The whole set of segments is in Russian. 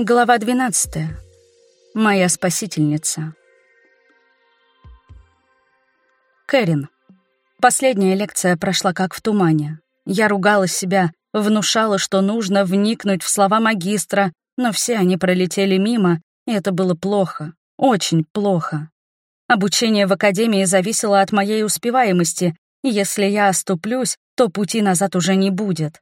Глава 12. Моя спасительница. Кэрин. Последняя лекция прошла как в тумане. Я ругала себя, внушала, что нужно вникнуть в слова магистра, но все они пролетели мимо, и это было плохо, очень плохо. Обучение в академии зависело от моей успеваемости, и если я оступлюсь, то пути назад уже не будет.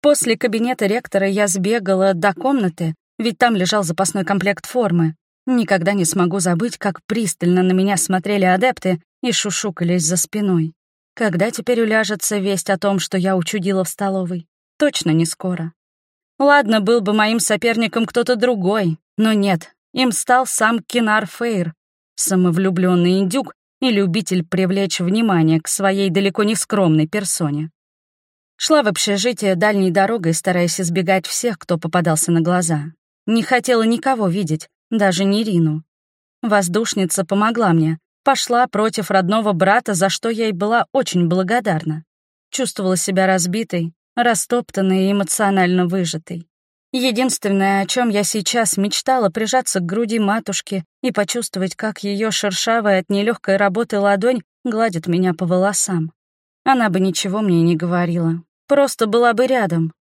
После кабинета ректора я сбегала до комнаты, ведь там лежал запасной комплект формы. Никогда не смогу забыть, как пристально на меня смотрели адепты и шушукались за спиной. Когда теперь уляжется весть о том, что я учудила в столовой? Точно не скоро. Ладно, был бы моим соперником кто-то другой, но нет, им стал сам Кинар Фейр, самовлюбленный индюк и любитель привлечь внимание к своей далеко не скромной персоне. Шла в общежитие дальней дорогой, стараясь избегать всех, кто попадался на глаза. Не хотела никого видеть, даже не Рину. Воздушница помогла мне, пошла против родного брата, за что я ей была очень благодарна. Чувствовала себя разбитой, растоптанной и эмоционально выжатой. Единственное, о чем я сейчас мечтала, прижаться к груди матушки и почувствовать, как ее шершавая от нелегкой работы ладонь гладит меня по волосам. Она бы ничего мне не говорила, просто была бы рядом,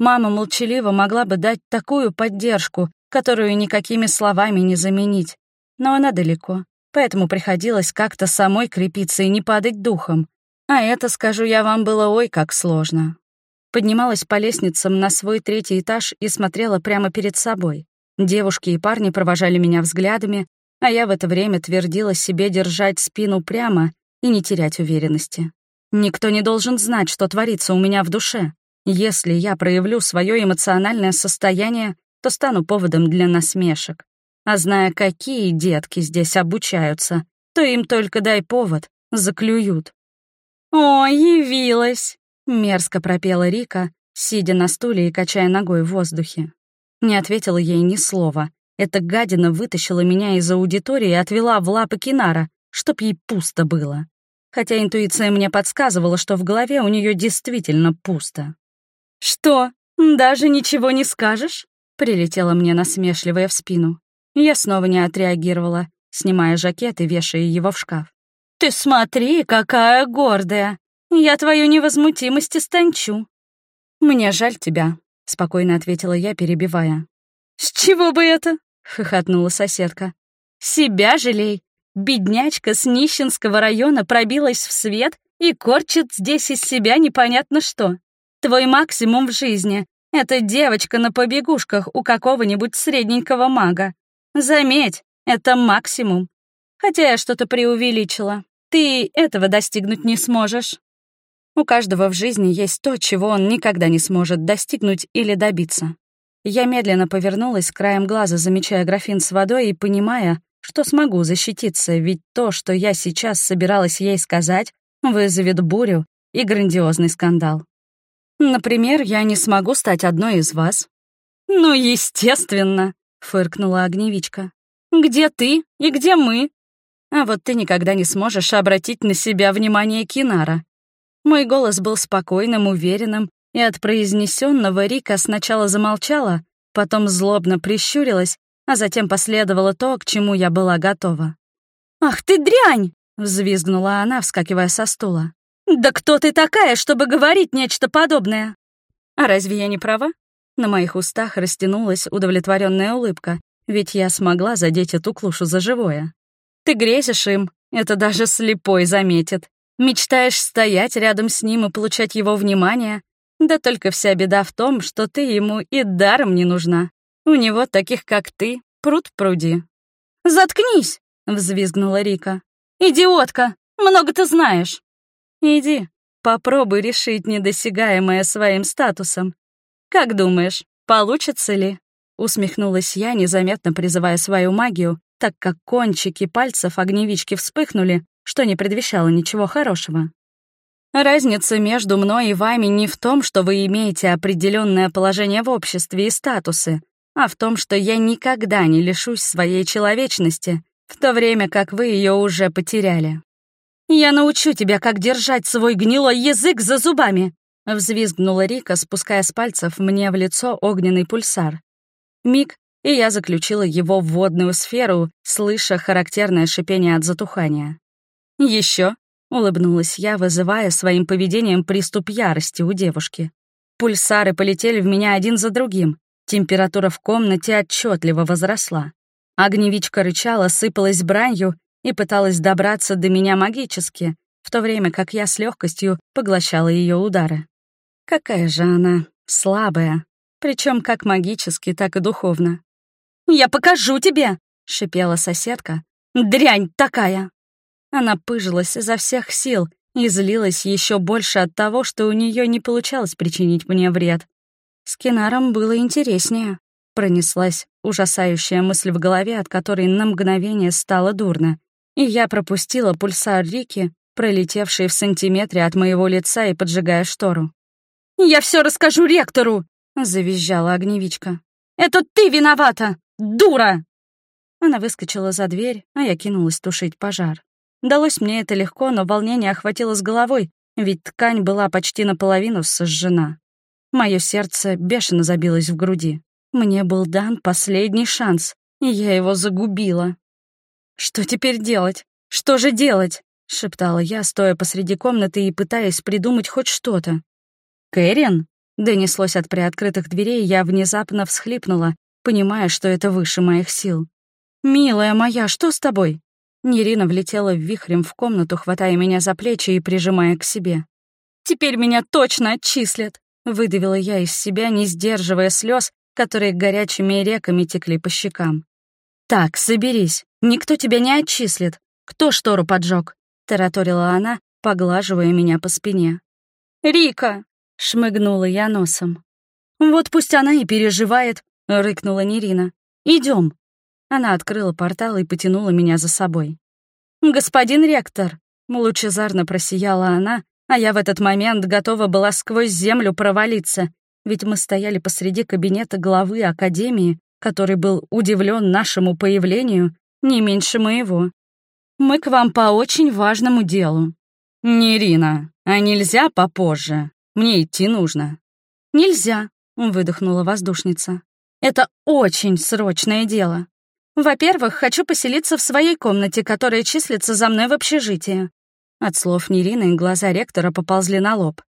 Мама молчаливо могла бы дать такую поддержку, которую никакими словами не заменить. Но она далеко, поэтому приходилось как-то самой крепиться и не падать духом. А это, скажу я вам, было ой как сложно. Поднималась по лестницам на свой третий этаж и смотрела прямо перед собой. Девушки и парни провожали меня взглядами, а я в это время твердила себе держать спину прямо и не терять уверенности. Никто не должен знать, что творится у меня в душе. Если я проявлю свое эмоциональное состояние, то стану поводом для насмешек. А зная, какие детки здесь обучаются, то им только дай повод, заклюют. «О, явилась!» — мерзко пропела Рика, сидя на стуле и качая ногой в воздухе. Не ответила ей ни слова. Эта гадина вытащила меня из аудитории и отвела в лапы Кинара, чтоб ей пусто было. Хотя интуиция мне подсказывала, что в голове у нее действительно пусто. «Что, даже ничего не скажешь?» — прилетела мне насмешливая в спину. Я снова не отреагировала, снимая жакет и вешая его в шкаф. «Ты смотри, какая гордая! Я твою невозмутимость истончу!» «Мне жаль тебя», — спокойно ответила я, перебивая. «С чего бы это?» — хохотнула соседка. «Себя жалей. Беднячка с нищенского района пробилась в свет и корчит здесь из себя непонятно что. Твой максимум в жизни — это девочка на побегушках у какого-нибудь средненького мага. Заметь, это максимум. Хотя я что-то преувеличила. Ты этого достигнуть не сможешь. У каждого в жизни есть то, чего он никогда не сможет достигнуть или добиться. Я медленно повернулась, краем глаза замечая графин с водой и понимая, что смогу защититься, ведь то, что я сейчас собиралась ей сказать, вызовет бурю и грандиозный скандал. Например, я не смогу стать одной из вас. Ну, естественно, фыркнула огневичка. Где ты и где мы? А вот ты никогда не сможешь обратить на себя внимание Кинара. Мой голос был спокойным, уверенным, и от произнесенного Рика сначала замолчала, потом злобно прищурилась, а затем последовало то, к чему я была готова. «Ах ты дрянь!» — взвизгнула она, вскакивая со стула. «Да кто ты такая, чтобы говорить нечто подобное?» «А разве я не права?» На моих устах растянулась удовлетворенная улыбка, ведь я смогла задеть эту клушу за живое. «Ты грезишь им, это даже слепой заметит. Мечтаешь стоять рядом с ним и получать его внимание, да только вся беда в том, что ты ему и даром не нужна. У него таких, как ты, пруд пруди». «Заткнись!» — взвизгнула Рика. «Идиотка! Много ты знаешь!» Иди, попробуй решить недосягаемое своим статусом. Как думаешь, получится ли?» Усмехнулась я, незаметно призывая свою магию, так как кончики пальцев огневички вспыхнули, что не предвещало ничего хорошего. Разница между мной и вами не в том, что вы имеете определенное положение в обществе и статусы, а в том, что я никогда не лишусь своей человечности, в то время как вы ее уже потеряли. «Я научу тебя, как держать свой гнилой язык за зубами!» — взвизгнула Рика, спуская с пальцев мне в лицо огненный пульсар. Миг, и я заключила его в водную сферу, слыша характерное шипение от затухания. Еще улыбнулась я, вызывая своим поведением приступ ярости у девушки. Пульсары полетели в меня один за другим. Температура в комнате отчетливо возросла. Огневичка рычала, сыпалась бранью и пыталась добраться до меня магически, в то время как я с легкостью поглощала ее удары. Какая же она слабая, причем как магически, так и духовно. «Я покажу тебе!» — шипела соседка. «Дрянь такая!» Она пыжилась изо всех сил и злилась еще больше от того, что у нее не получалось причинить мне вред. С Кинаром было интереснее. Пронеслась ужасающая мысль в голове, от которой на мгновение стало дурно. И я пропустила пульсар Рики, пролетевший в сантиметре от моего лица и поджигая штору. «Я все расскажу ректору!» — завизжала огневичка. «Это ты виновата, дура!» Она выскочила за дверь, а я кинулась тушить пожар. Далось мне это легко, но волнение охватило с головой, ведь ткань была почти наполовину сожжена. Мое сердце бешено забилось в груди. Мне был дан последний шанс, и я его загубила. «Что теперь делать? Что же делать?» — шептала я, стоя посреди комнаты и пытаясь придумать хоть что-то. «Кэрин?» — донеслось от приоткрытых дверей, я внезапно всхлипнула, понимая, что это выше моих сил. «Милая моя, что с тобой?» Нерина влетела вихрем в комнату, хватая меня за плечи и прижимая к себе. «Теперь меня точно отчислят!» — выдавила я из себя, не сдерживая слез, которые горячими реками текли по щекам. «Так, соберись, никто тебя не отчислит. Кто штору поджег? тараторила она, поглаживая меня по спине. «Рика!» — шмыгнула я носом. «Вот пусть она и переживает», — рыкнула Нерина. Идем. Она открыла портал и потянула меня за собой. «Господин ректор!» — лучезарно просияла она, а я в этот момент готова была сквозь землю провалиться, ведь мы стояли посреди кабинета главы Академии, который был удивлен нашему появлению не меньше моего. «Мы к вам по очень важному делу». «Не Ирина, а нельзя попозже? Мне идти нужно». «Нельзя», — выдохнула воздушница. «Это очень срочное дело. Во-первых, хочу поселиться в своей комнате, которая числится за мной в общежитии. От слов Нерины глаза ректора поползли на лоб.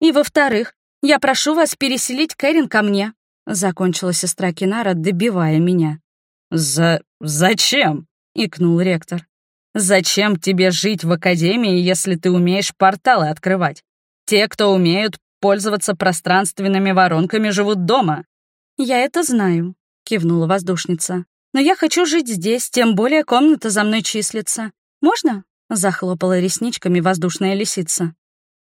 И во-вторых, я прошу вас переселить Кэрин ко мне. Закончила сестра Кинара, добивая меня. «За... зачем?» — икнул ректор. «Зачем тебе жить в академии, если ты умеешь порталы открывать? Те, кто умеют пользоваться пространственными воронками, живут дома». «Я это знаю», — кивнула воздушница. Но я хочу жить здесь, тем более комната за мной числится. Можно?» — захлопала ресничками воздушная лисица.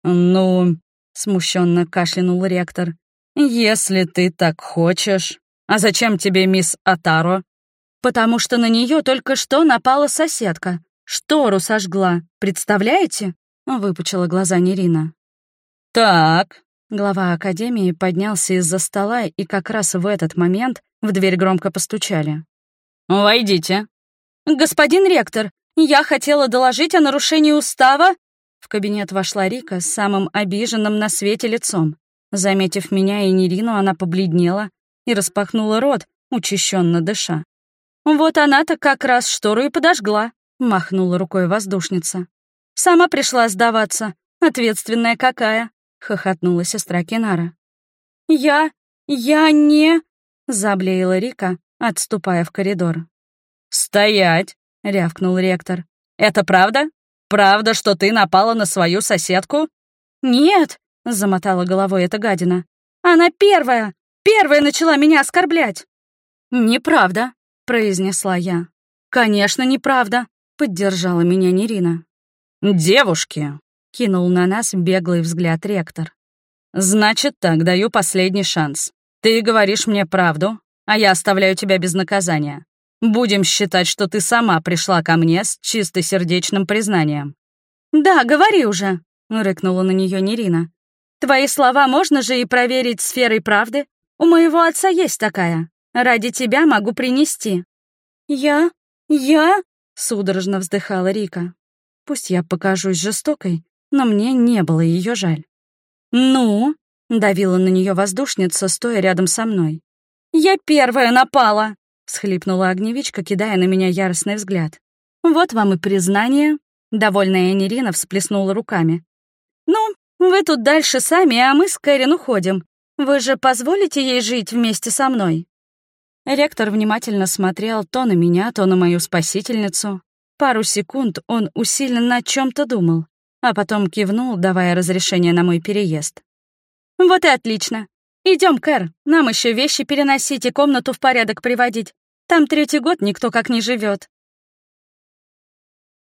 «Ну...» — смущенно кашлянул ректор. «Если ты так хочешь. А зачем тебе мисс Атаро?» «Потому что на нее только что напала соседка. Штору сожгла. Представляете?» — выпучила глаза Нерина. «Так...» Глава Академии поднялся из-за стола, и как раз в этот момент в дверь громко постучали. «Войдите». «Господин ректор, я хотела доложить о нарушении устава». В кабинет вошла Рика с самым обиженным на свете лицом. Заметив меня и Нерину, она побледнела и распахнула рот, учащенно дыша. «Вот она-то как раз штору и подожгла», — махнула рукой воздушница. «Сама пришла сдаваться. Ответственная какая», — хохотнула сестра Кинара. «Я... я не...» — заблеяла Рика, отступая в коридор. «Стоять!» — рявкнул ректор. «Это правда? Правда, что ты напала на свою соседку?» «Нет!» — замотала головой эта гадина. «Она первая! Первая начала меня оскорблять!» «Неправда!» — произнесла я. «Конечно, неправда!» — поддержала меня Нерина. «Девушки!» — кинул на нас беглый взгляд ректор. «Значит так, даю последний шанс. Ты говоришь мне правду, а я оставляю тебя без наказания. Будем считать, что ты сама пришла ко мне с чистосердечным признанием». «Да, говори уже», — рыкнула на нее Нерина. «Твои слова можно же и проверить сферой правды. У моего отца есть такая. Ради тебя могу принести». «Я? Я?» — судорожно вздыхала Рика. Пусть я покажусь жестокой, но мне не было ее жаль. «Ну?» — давила на нее воздушница, стоя рядом со мной. «Я первая напала!» — всхлипнула огневичка, кидая на меня яростный взгляд. «Вот вам и признание». Довольная Энерина всплеснула руками. «Ну, вы тут дальше сами, а мы с Кэрин уходим. Вы же позволите ей жить вместе со мной?» Ректор внимательно смотрел то на меня, то на мою спасительницу. Пару секунд он усиленно о чем то думал, а потом кивнул, давая разрешение на мой переезд. «Вот и отлично. Идем, Кэр, нам еще вещи переносить и комнату в порядок приводить. Там третий год никто как не живет.